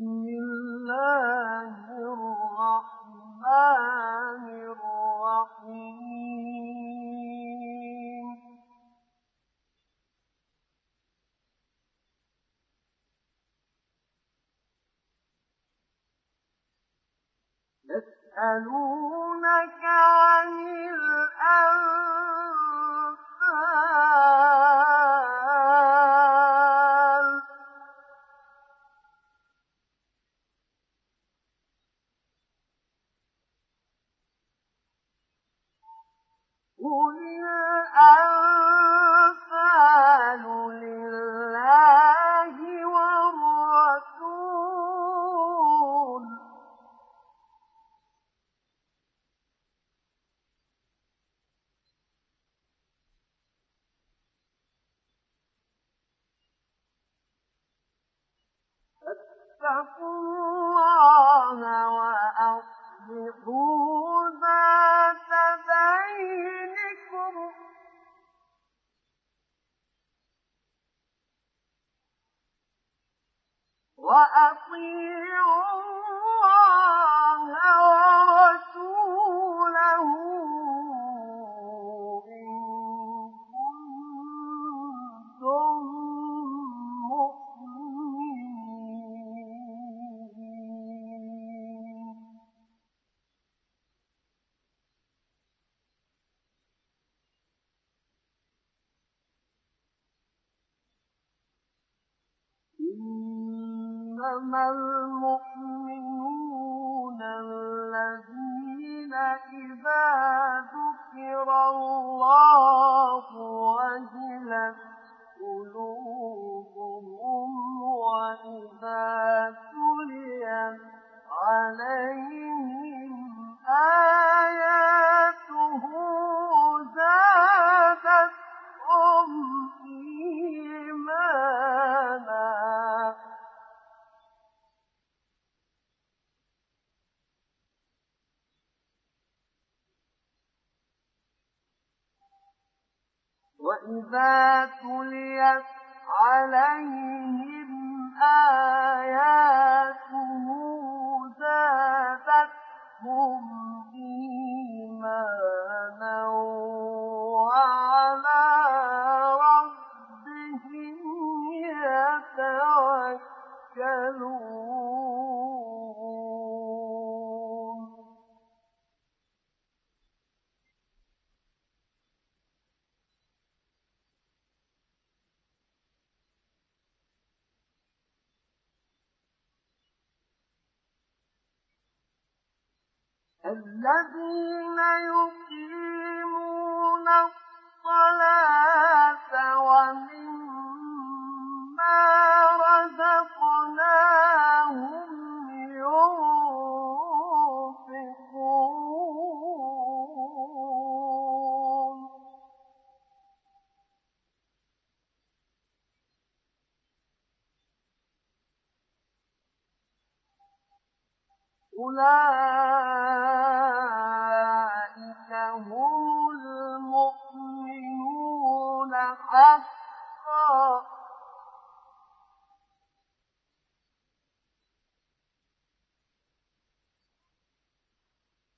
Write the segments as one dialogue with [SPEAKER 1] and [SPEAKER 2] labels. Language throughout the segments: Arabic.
[SPEAKER 1] mm-hmm. وإذا تليت عليهم آياته زادتهم إيمانا الذين يقيمون الصلاة ومما رزقناهم ينفقون. أولئك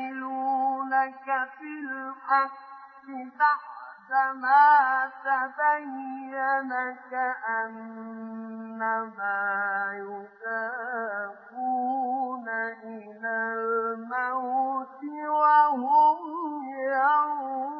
[SPEAKER 1] يجادلونك في الحق بعدما تبين كأنما يساقون إلى الموت وهم ينظرون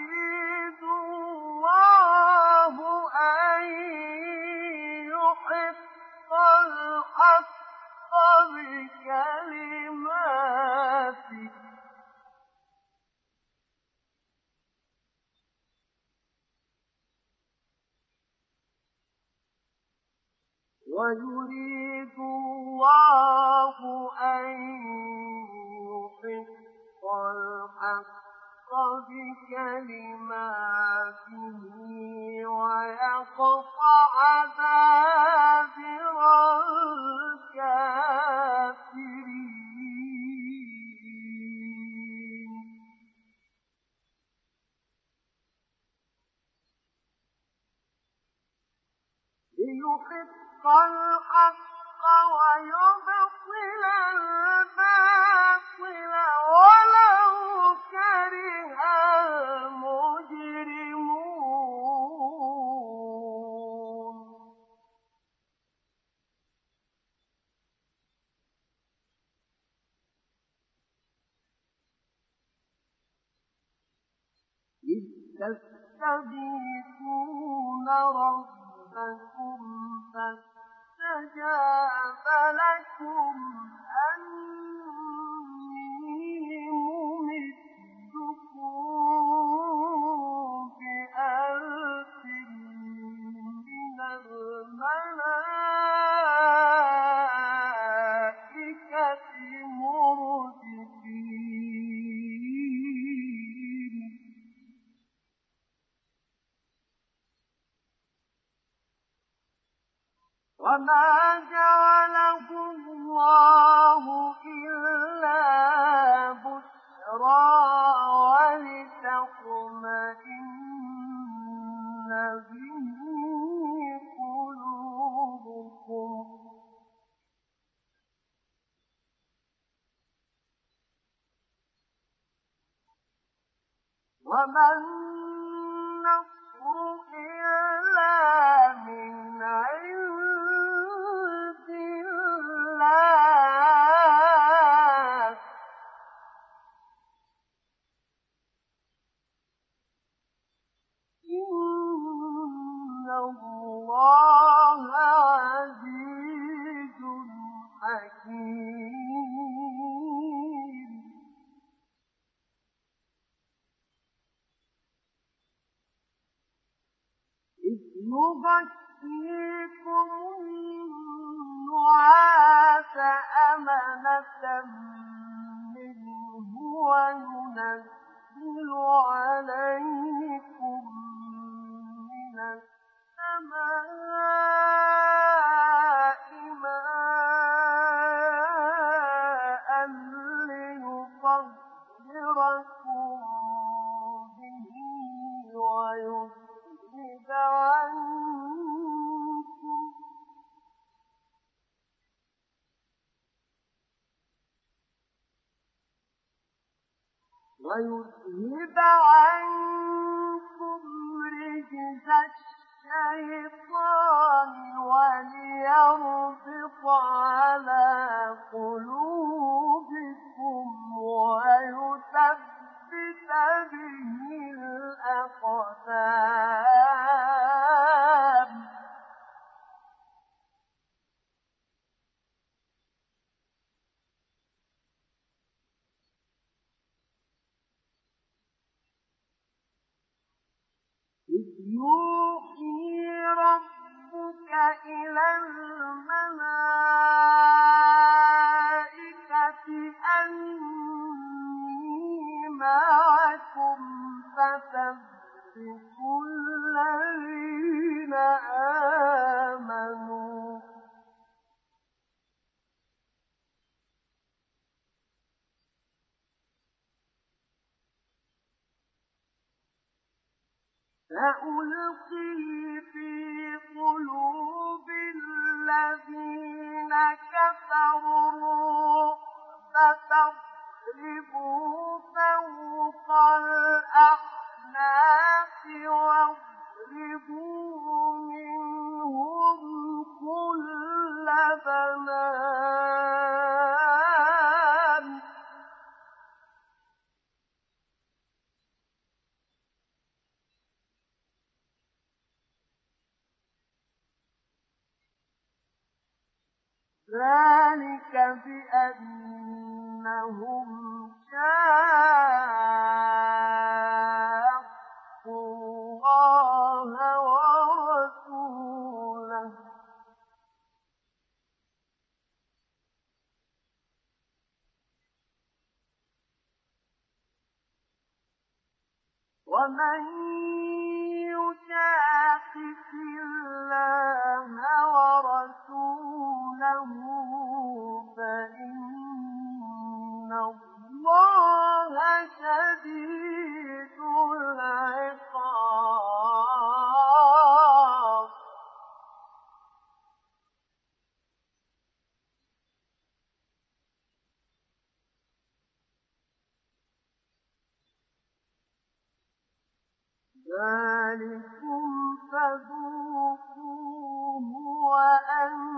[SPEAKER 1] ويريد الله أن يحق الحق. بكلماته ويقطع دابر الكافرين. ليحق الحق ويبطل الباطل تستغيثون ربكم فاستجاب لكم أني الشيطان وليربط على قلوبكم ويثبت به الأقدام. يوحي ربك إلى الملائكة أني معكم فثبتوا الذين آمنوا سألقي في قلوب الذين كفروا فتضربوا فوق الأعناق واضربوا منهم كل بنان ذلك بأنهم شاقوا الله ورسوله. ومن يشاقق الله ورسوله فإن الله شديد العقاب. ذلكم فذوقوه وأن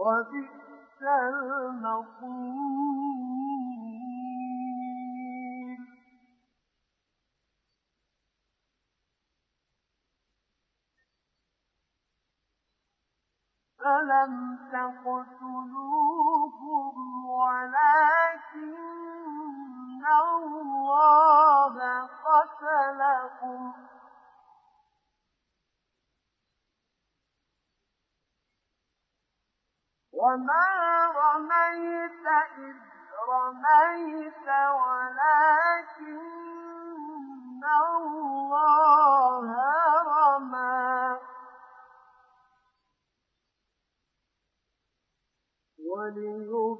[SPEAKER 1] وبئس المصير. فلم تقتلوهم وما رميت إذ رميت ولكن الله رمى وليبلي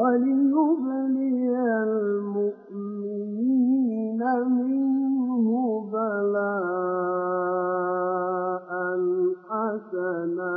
[SPEAKER 1] وليبلي المؤمنين منه بلاء حسنا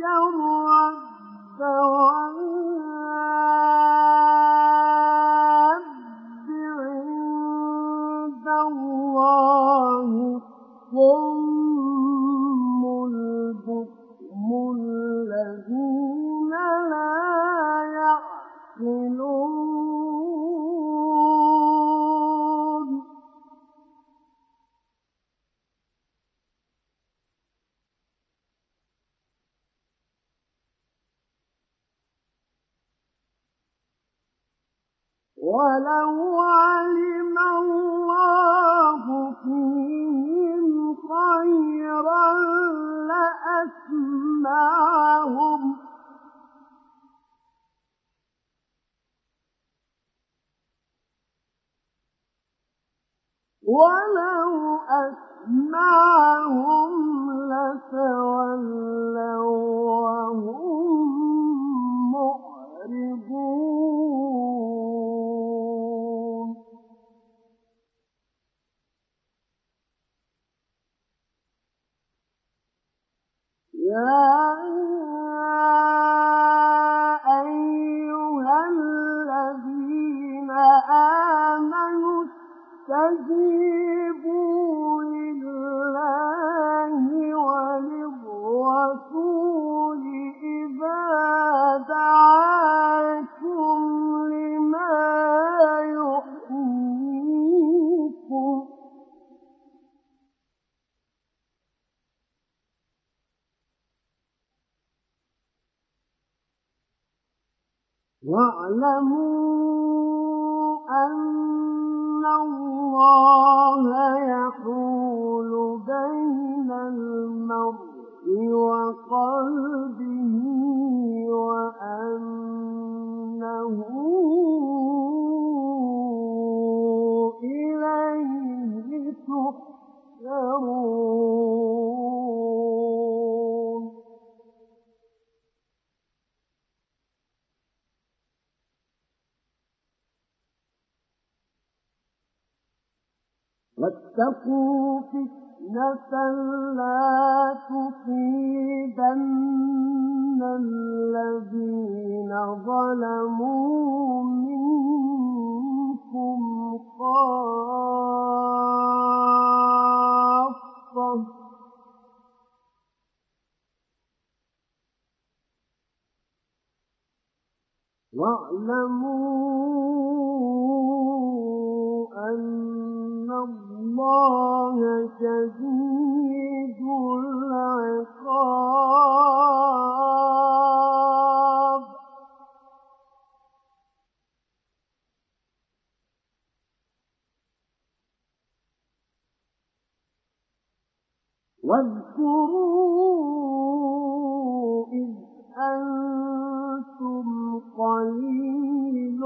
[SPEAKER 1] شر الدواب واعلموا أن الله يحول بين المرء وقلبه واتقوا فتنة لا تصيبن الذين ظلموا منكم خاصة. واعلموا الله شديد العقاب. واذكروا إذ أنتم قليل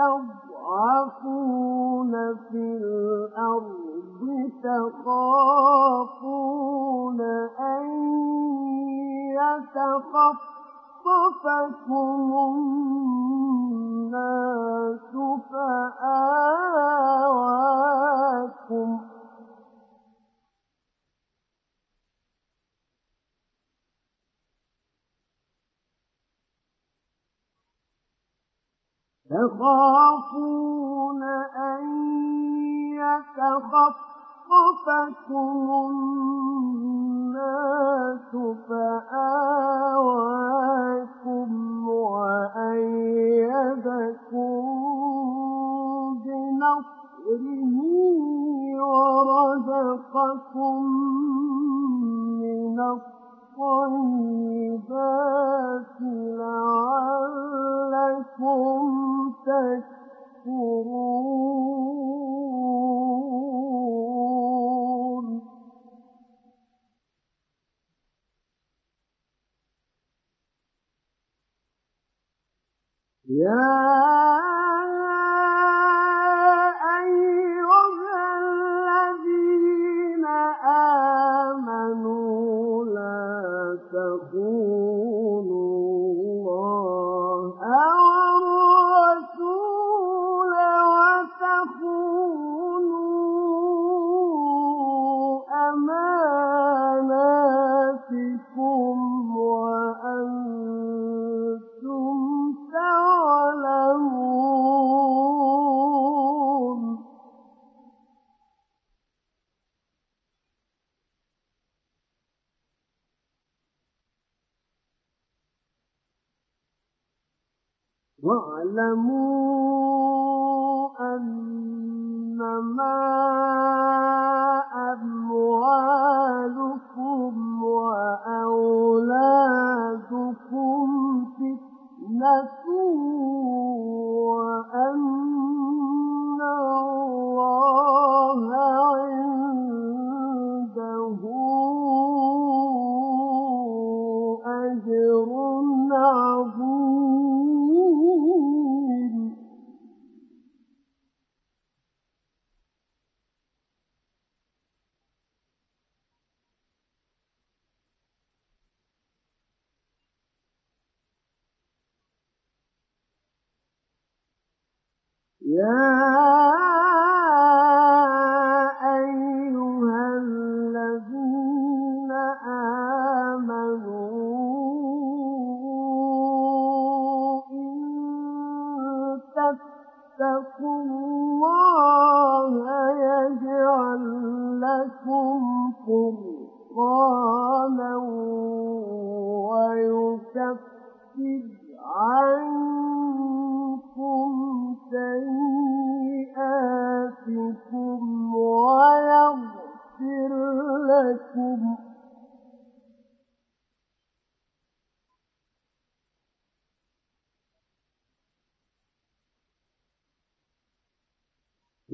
[SPEAKER 1] مستضعفون. في الأرض تخافون أن يتخطفكم الناس فآواكم تخافون أن يتخطفكم الناس فآواكم وأيدكم بنصره ورزقكم من الطيبات لعلكم تشكرون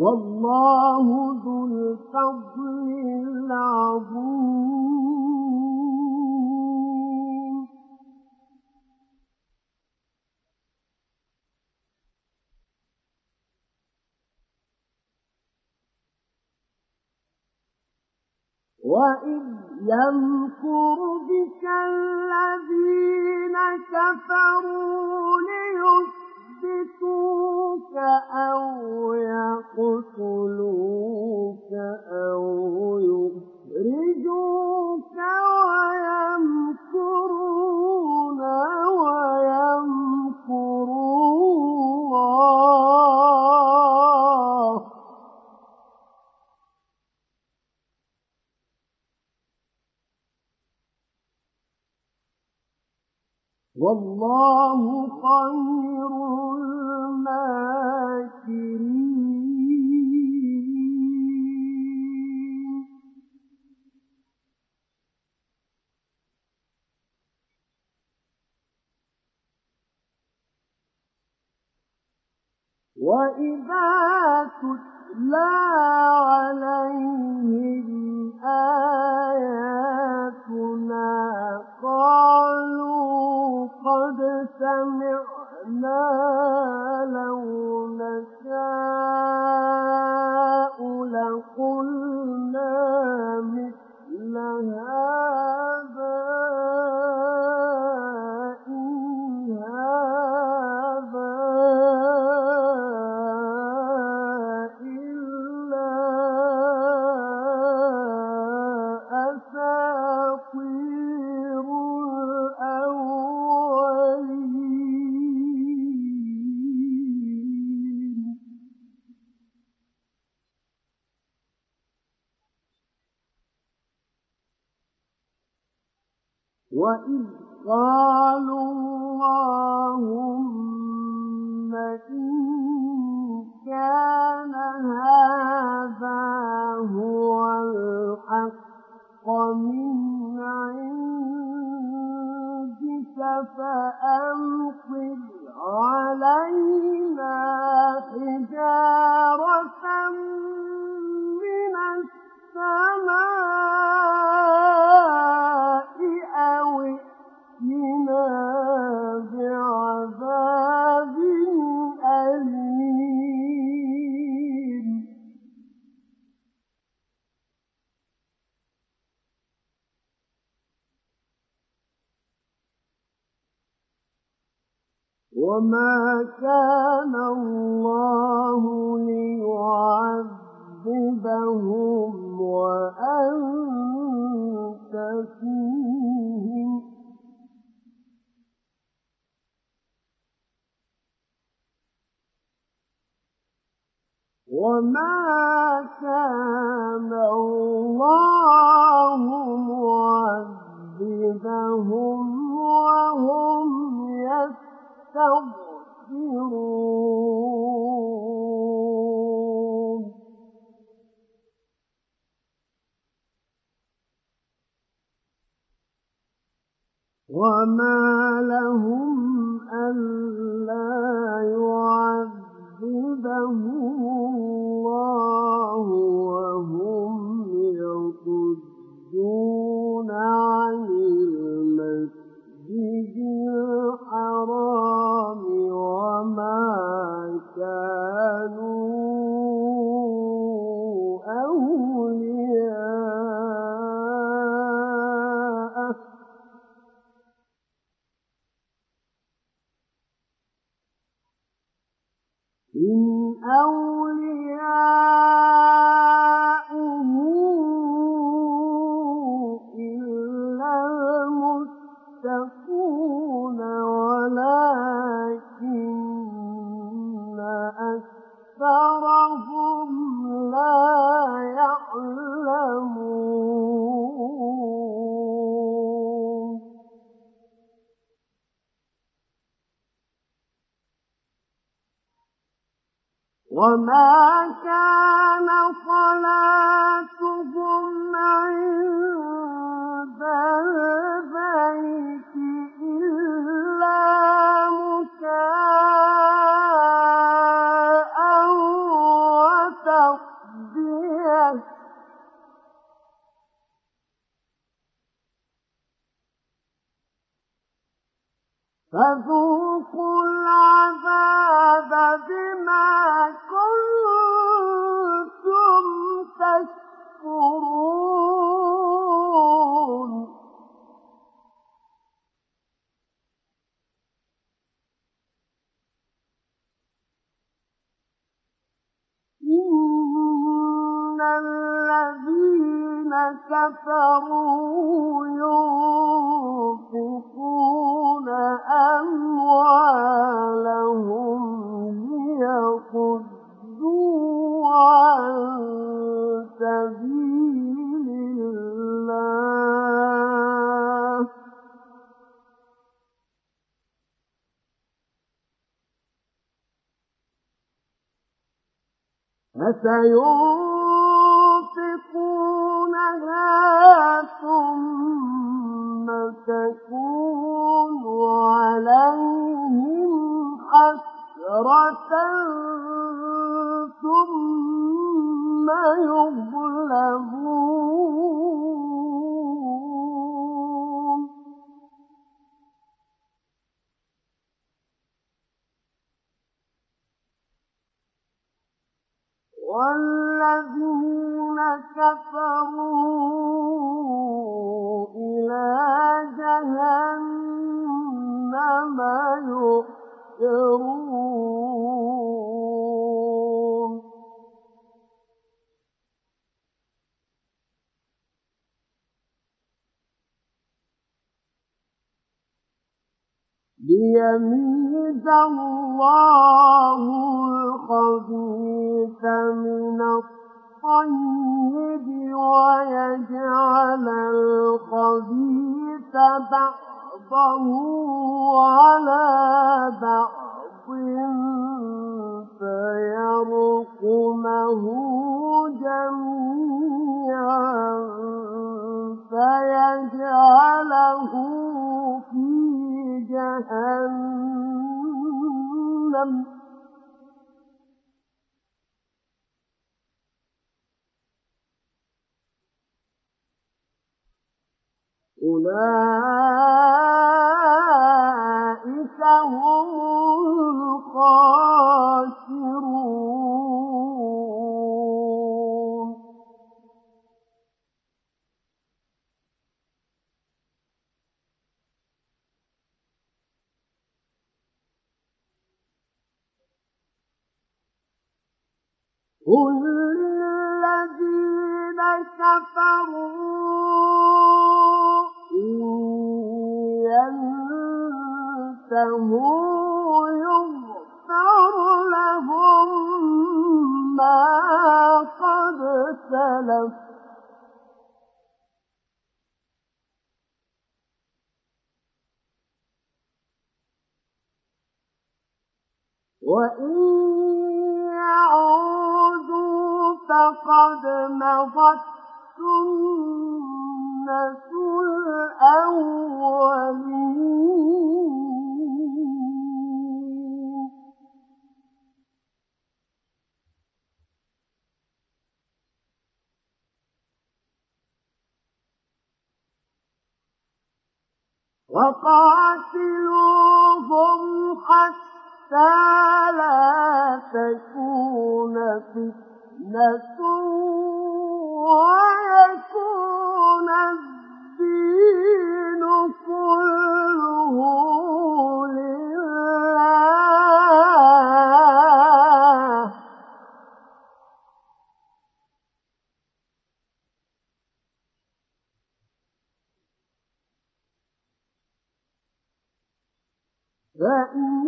[SPEAKER 1] والله ذو الفضل العظيم. وإذ يمكر بك الذين كفروا ليسروا يثبتوك أو يقتلوك أو يخرجوك ويمكرون ويمكر والله خير الماكرين. وإذا تتلى عليهم آياتنا قالوا قد سمعنا لو نشاء لقلنا مثل هذا وإذ قالوا اللهم إن كان هذا هو الحق من عندك فأمطر علينا حجارة وما كان الله ليعذبهم وأنت فيهم. وما كان الله معذبهم وهم يستغفرون وما لهم ألا يعذبهم the ليميز الله الخبيث من الطيب ويجعل الخبيث بعضه على بعض فيرقمه جميعا فيجعله في جهنم. أولئك هم الخاسرون. قل للذين كفروا إن ينتهوا يغفر لهم ما قد سلف وإن يعودوا فقد مضت سنة الأولين. وقاتلوهم حتى لا تكون فتنة. فإن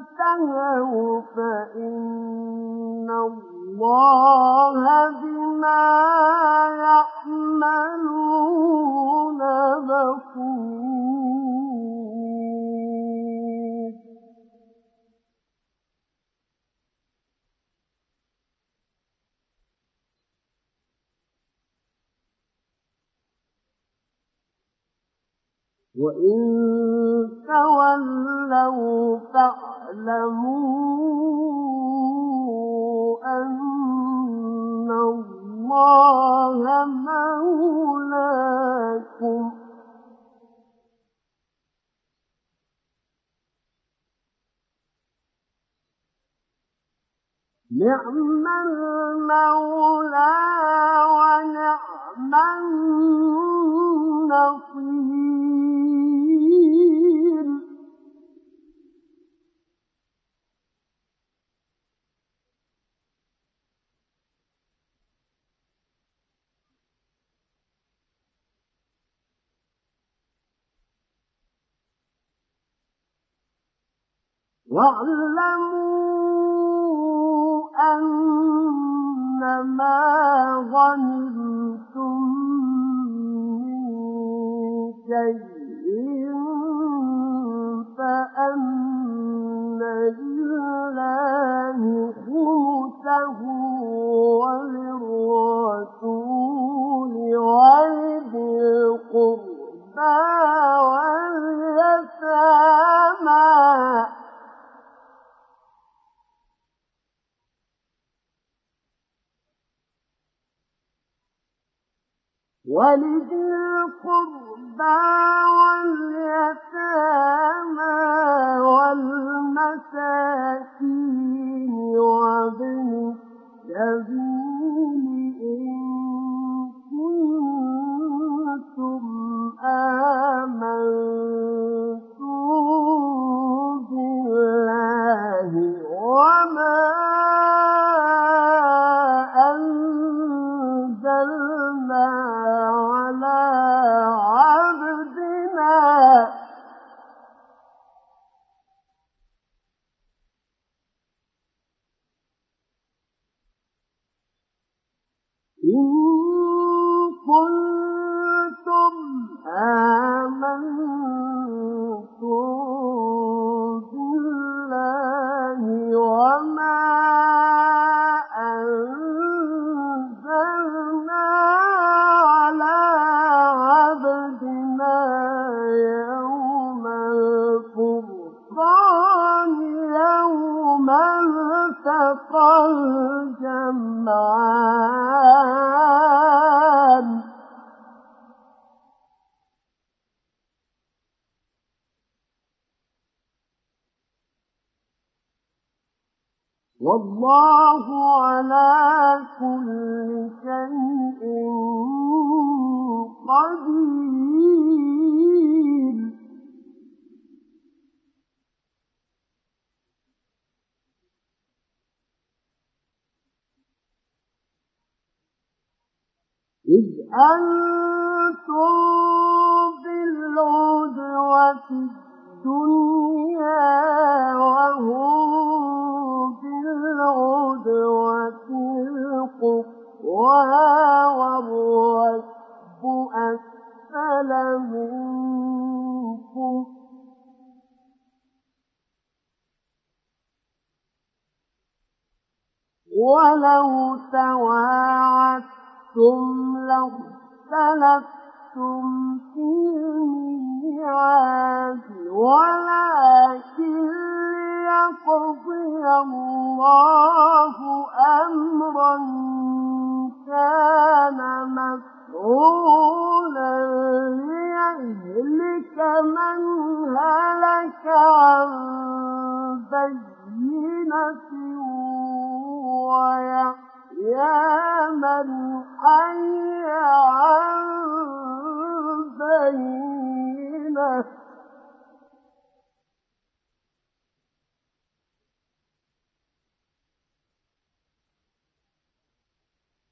[SPEAKER 1] انتهوا فإن الله الله بما يعملون بصير. وإن تولوا فاعلموا الله مولاكم. نعم المولى ونعم النصير. واعلموا أنما غنمتم من شيء فأن لله خمسه وللرسول ولذي القربى واليتامى والمساكين وابن السبيل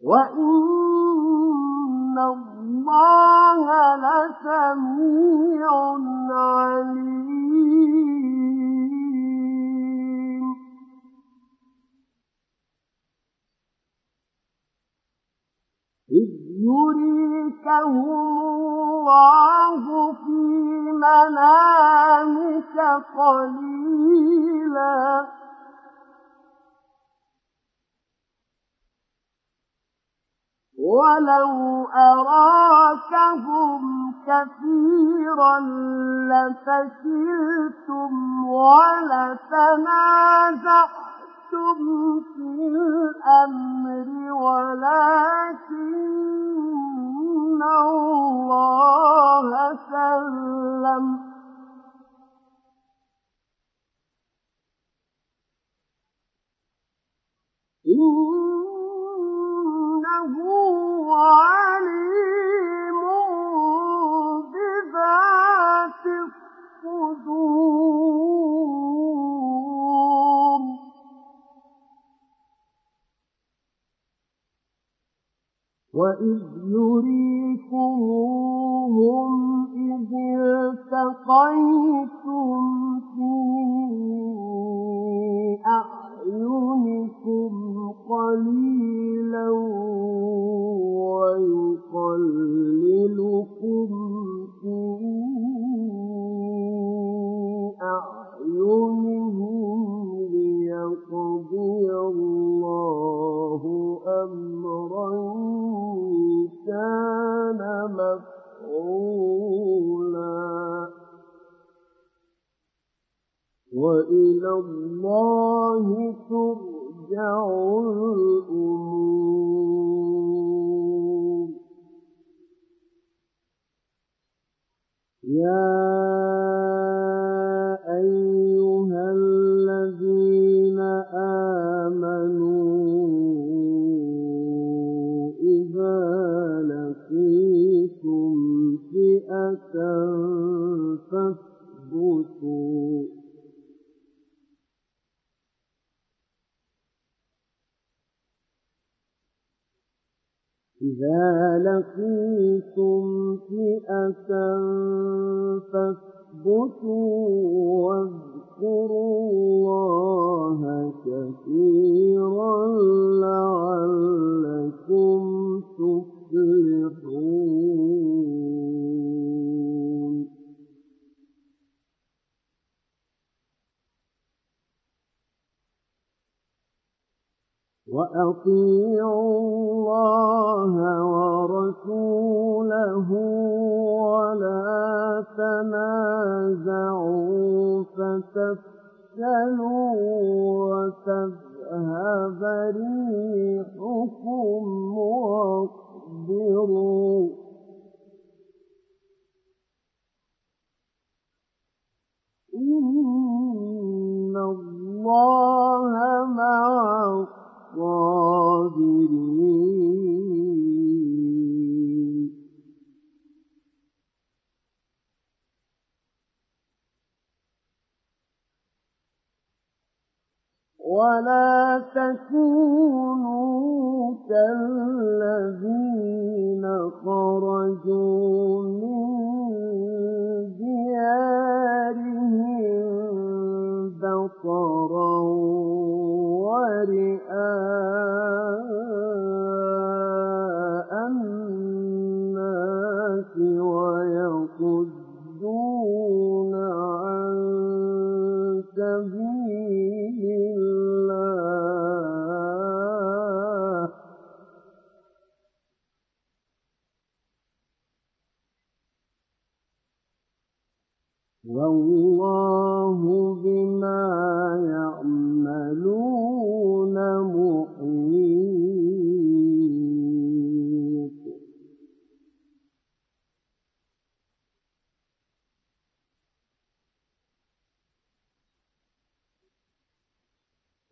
[SPEAKER 1] وإن الله لسميع عليم إذ يريكهم الله في منامك قليلاً ولو أراكهم كثيرا لفشلتم ولتنازعتم في الأمر ولكن الله سلم. الصدور وإذ يريكموهم إذ التقيتم في أعينكم قليلا ويقللكم في أعينهم ليقضي الله أمرا كان مفعولا. وإلى الله ترجع الأمور. يا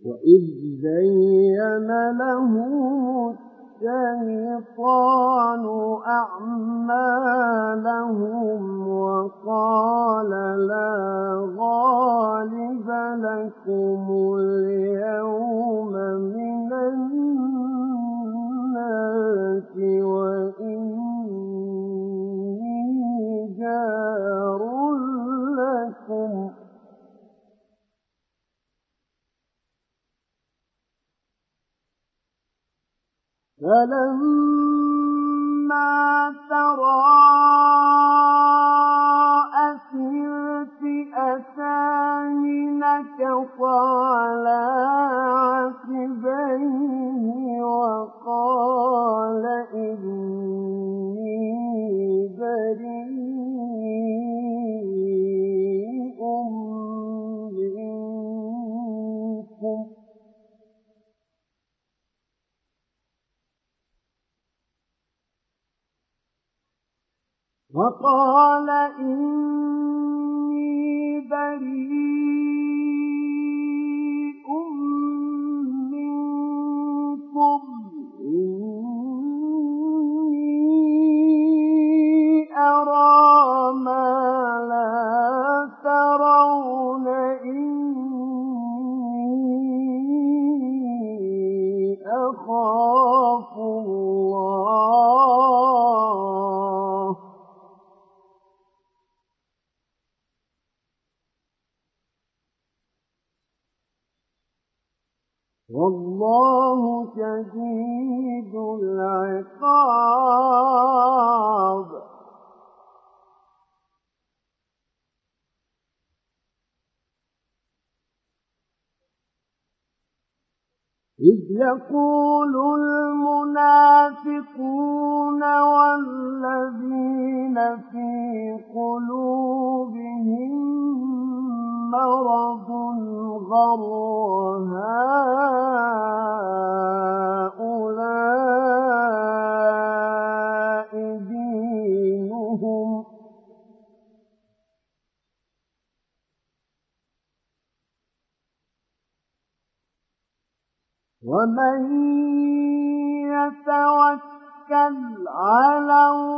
[SPEAKER 1] وإذ زين لهم الشيطان أعمالهم وقال لا غالب لكم اليوم من فلما تراءت الفئتان نكص على عقبيه وقال إني بريء وقال إني بريء منكم. إني أرى ما لا ترون. إني أخاف والله شديد العقاب. إذ يقول المنافقون والذين في قلوبهم مرض غر هؤلاء دينهم. ومن يتوكل على الله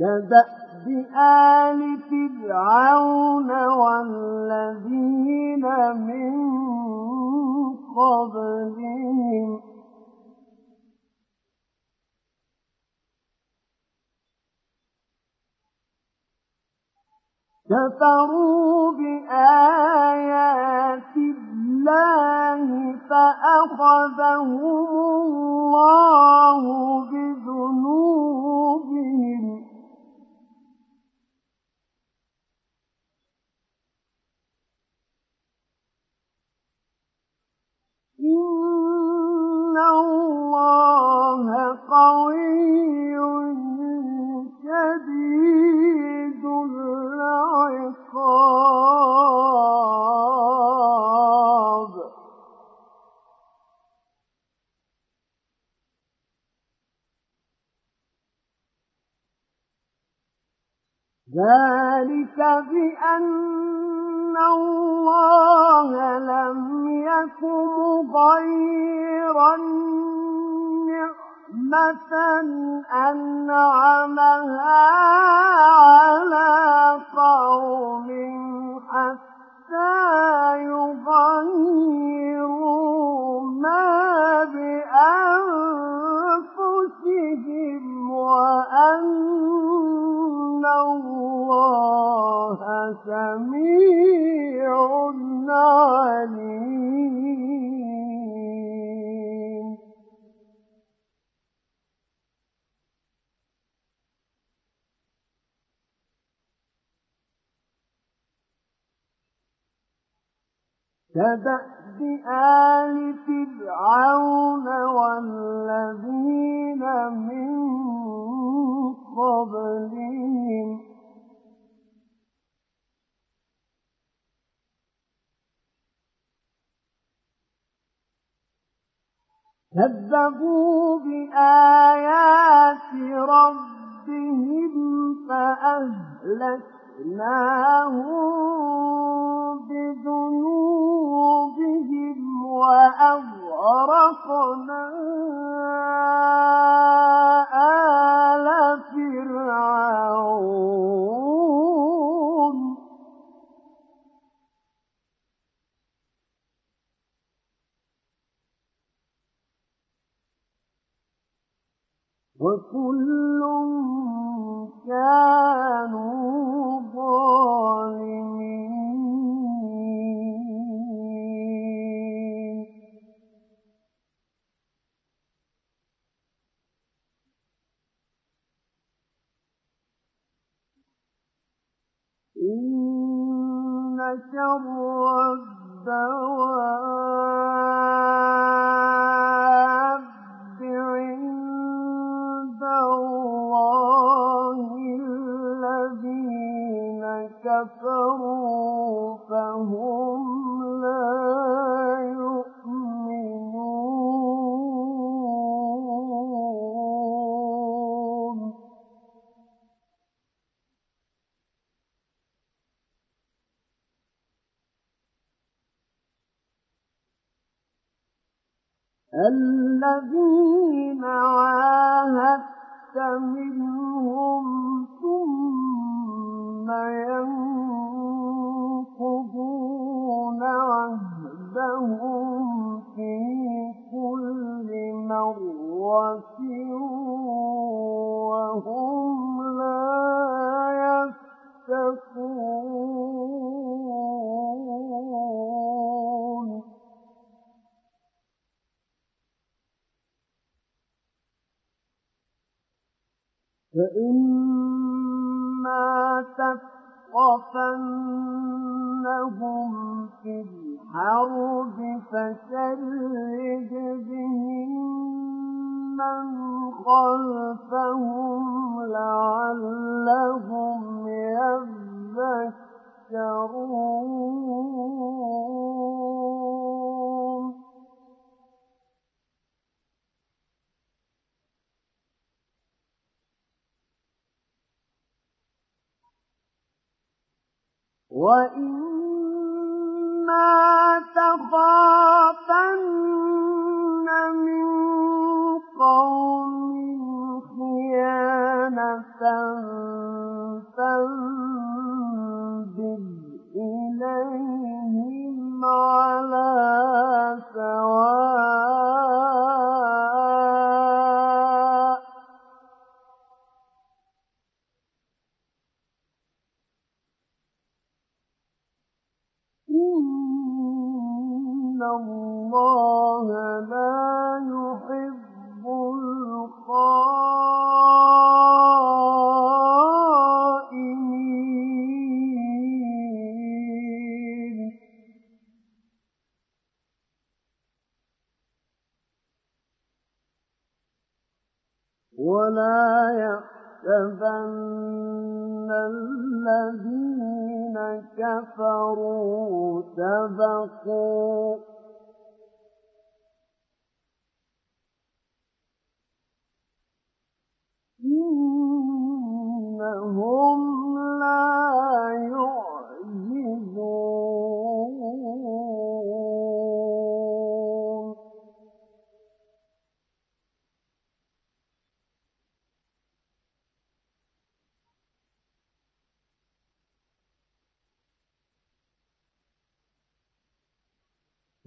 [SPEAKER 1] كدأب آل فرعون والذين من قبلهم. كفروا بآيات الله فأخذهم الله بذنوبهم. إن الله قوي شديد العقاب. ذلك بأن الله لم يكن مغيرا نعمة أنعمها على قوم حتى يغيروا ما بأنفسهم إِنَّ اللَّهَ سَمِيعٌ عَلِيمٌ كَدَأْبِ آلِ فِرْعَوْنَ وَالَّذِينَ مِنْ قبلهم كذبوا بآيات ربهم فأهلكوا أهلكناهم بذنوبهم وأغرقنا وكل كانوا ظالمين. إن شر الدواب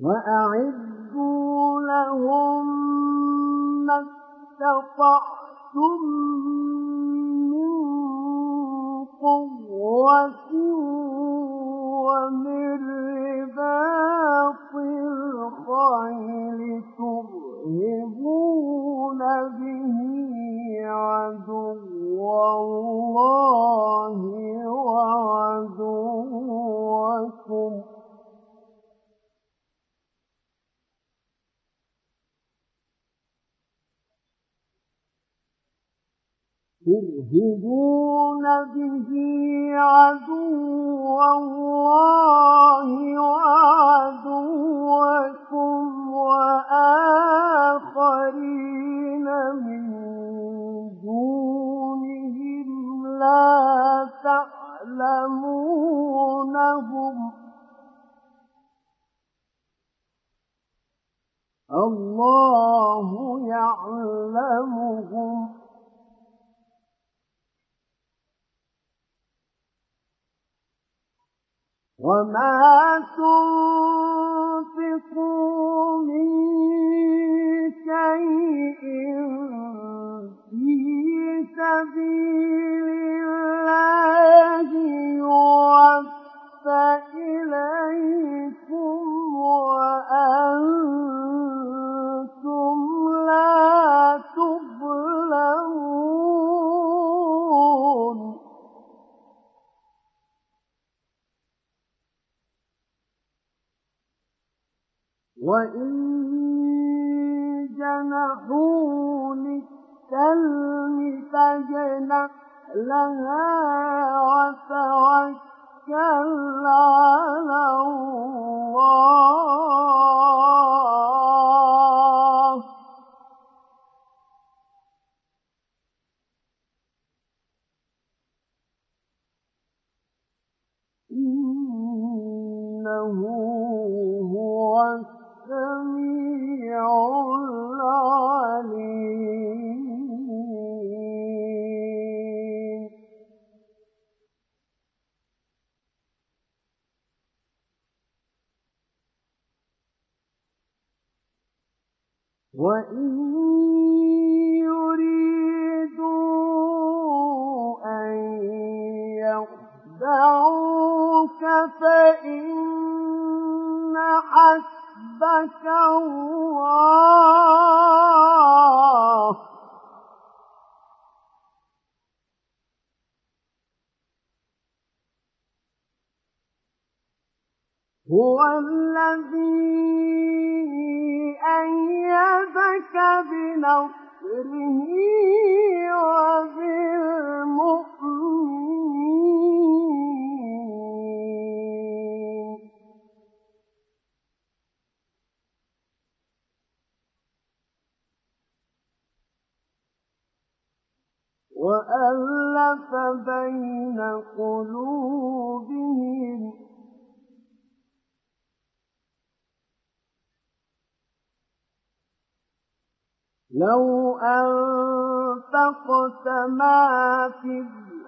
[SPEAKER 1] Well ne.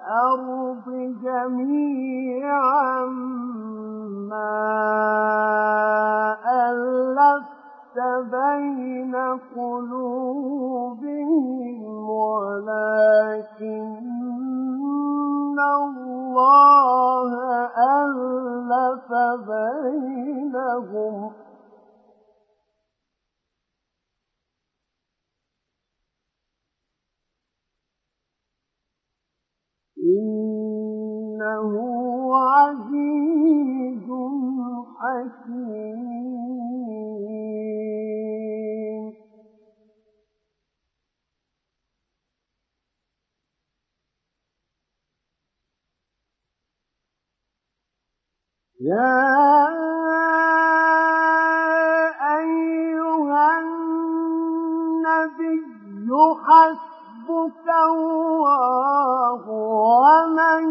[SPEAKER 1] الأرض جميعا ما ألفت بين قلوبهم ولكن الله ألف بينهم. إنه عزيز حكيم. يا أيها النبي حسن ربك الله ومن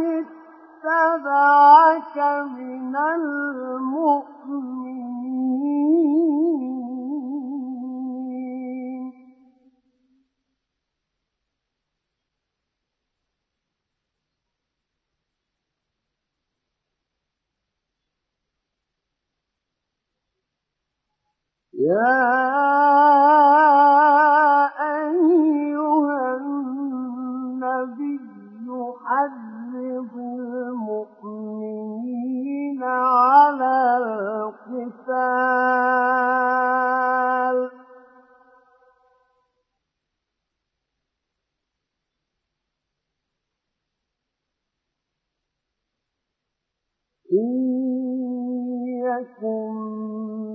[SPEAKER 1] اتبعك من المؤمنين. يا لكم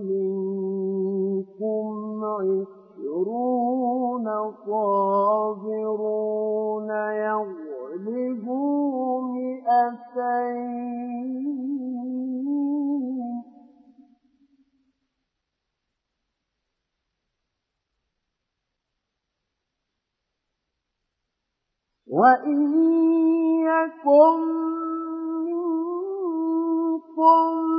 [SPEAKER 1] منكم عشرون صابرون يغلبوا مئتين. وإن يكن منكم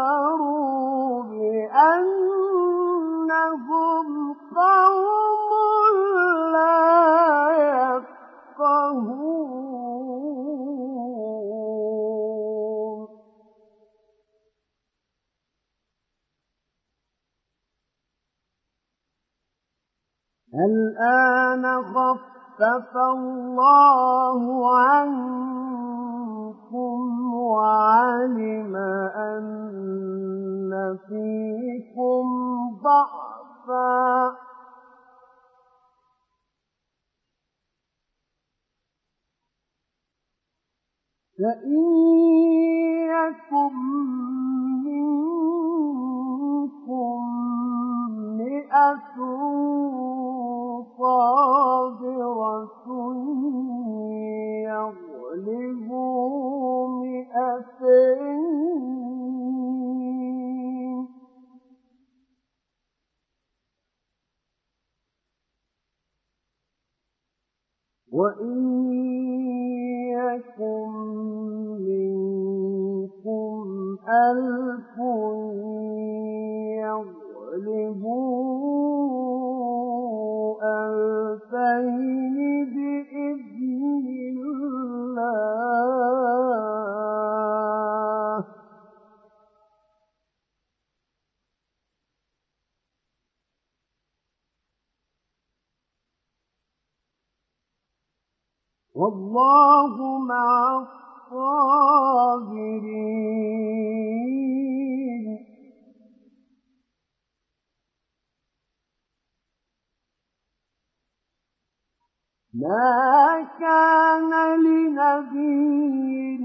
[SPEAKER 1] ما كان لنبي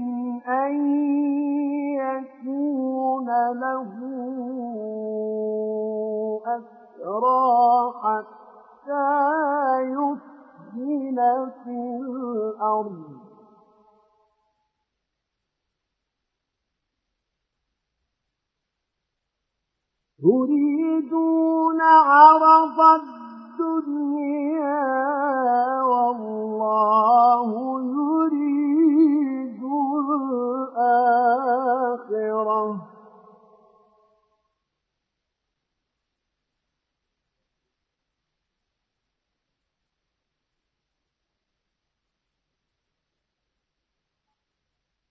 [SPEAKER 1] أن يكون له أسرى حتى يسجن في الأرض. تريدون عرض الدنيا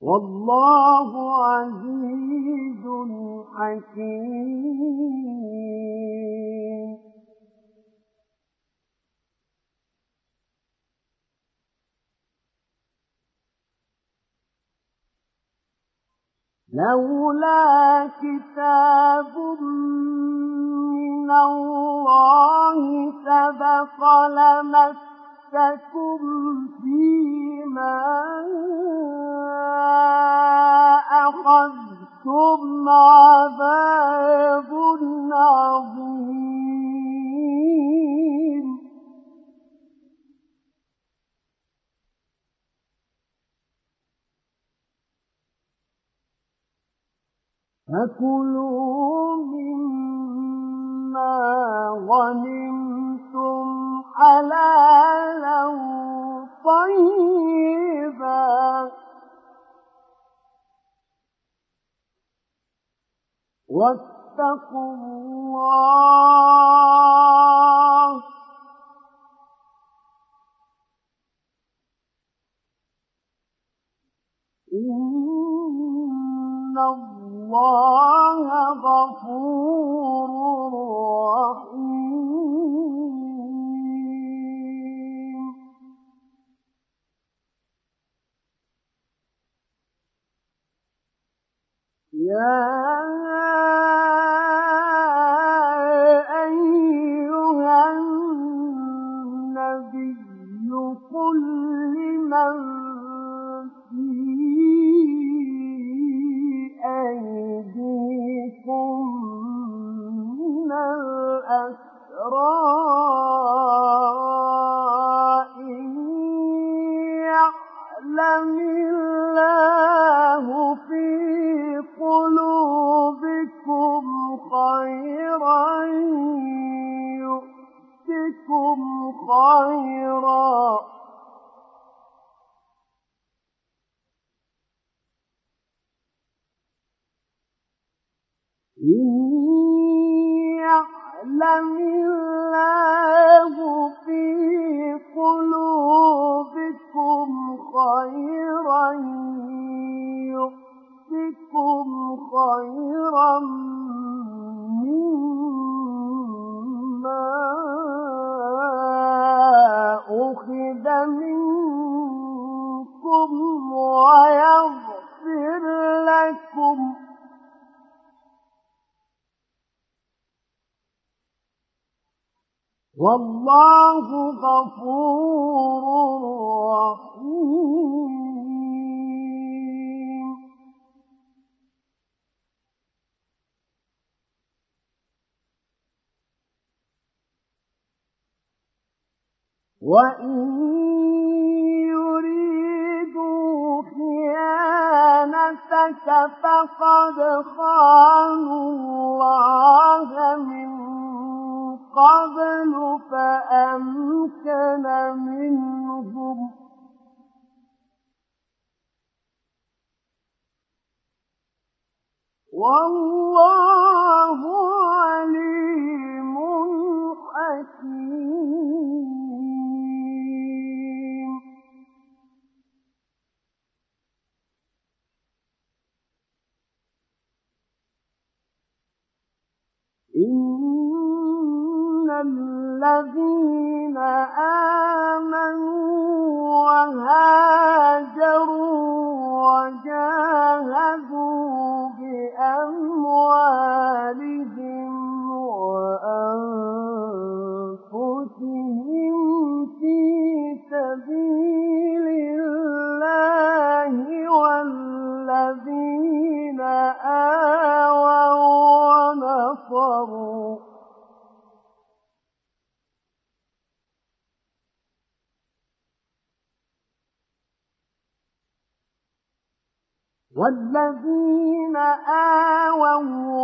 [SPEAKER 1] والله عزيز حكيم. لولا كتاب من الله سبق لمسكم فيما أخذتم عذاب عظيم. فكلوا مما غنمتم حلالا طيبا. واتقوا الله. إن الله غفور رحيم. يا الله في قلوبكم خيرا يؤتكم خيرا. إن يعلم الله في قلوبكم خيرا يؤتكم خيرا مما أخذ منكم ويغفر لكم والله غفور رحيم. وإن يريدوا خيانتك فقد خانوا الله من قبل فأمكن منهم. والله عليم حكيم. إن الذين آمنوا وهاجروا وجاهدوا بأموالهم وأنفسهم في سبيل الله والذين آووا ونصروا والذين آووا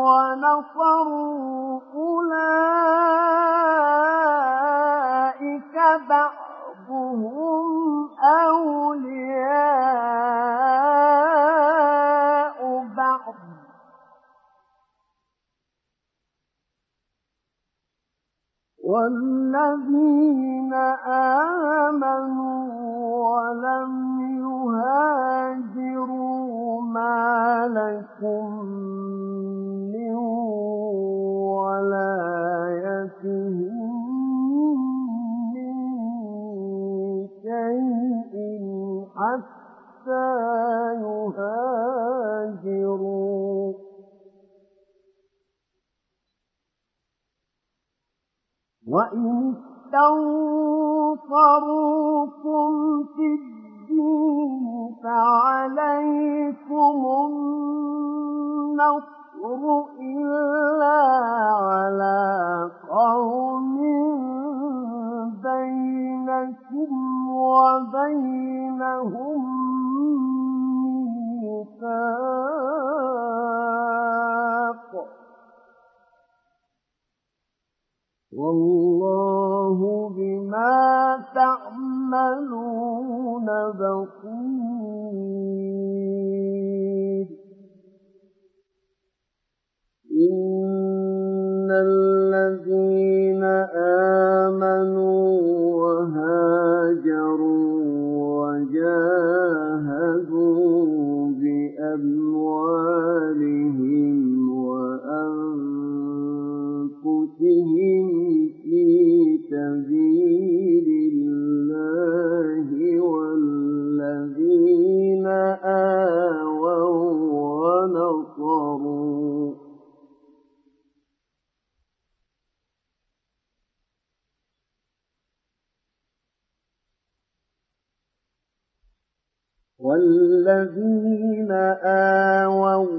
[SPEAKER 1] ونصروا أولئك بعضهم أولياء بعض. والذين آمنوا ولم لكم من ولايتهم من شيء حتى يهاجروا وإن استنصروكم في الدين فعليكم النصر إلا على قوم بينكم وبينهم ميثاق والله بما تعملون بصير. إن الذين آمنوا وهاجروا وجاهدوا بأموالهم سبيل الله والذين آووا ونصروا. والذين آووا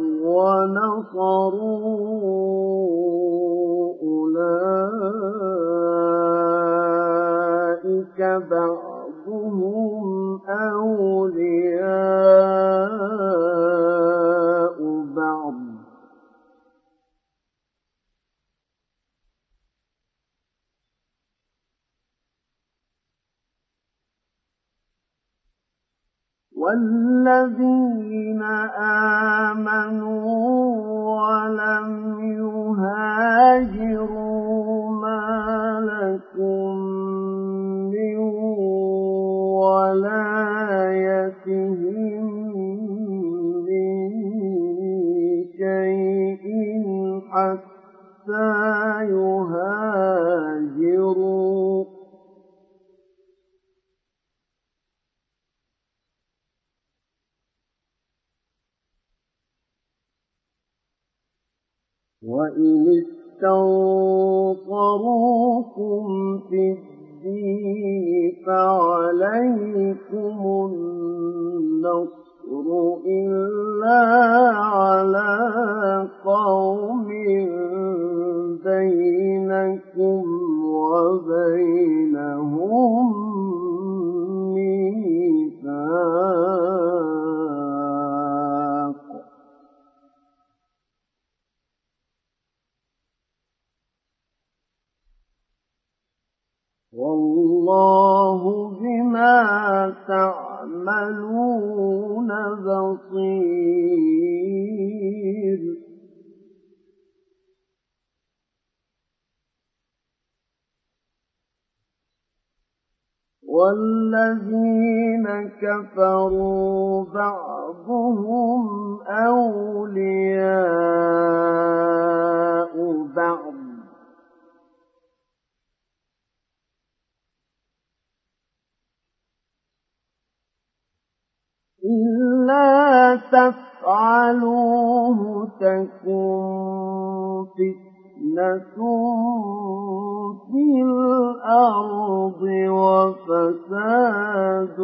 [SPEAKER 1] وفساد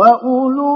[SPEAKER 1] وأولو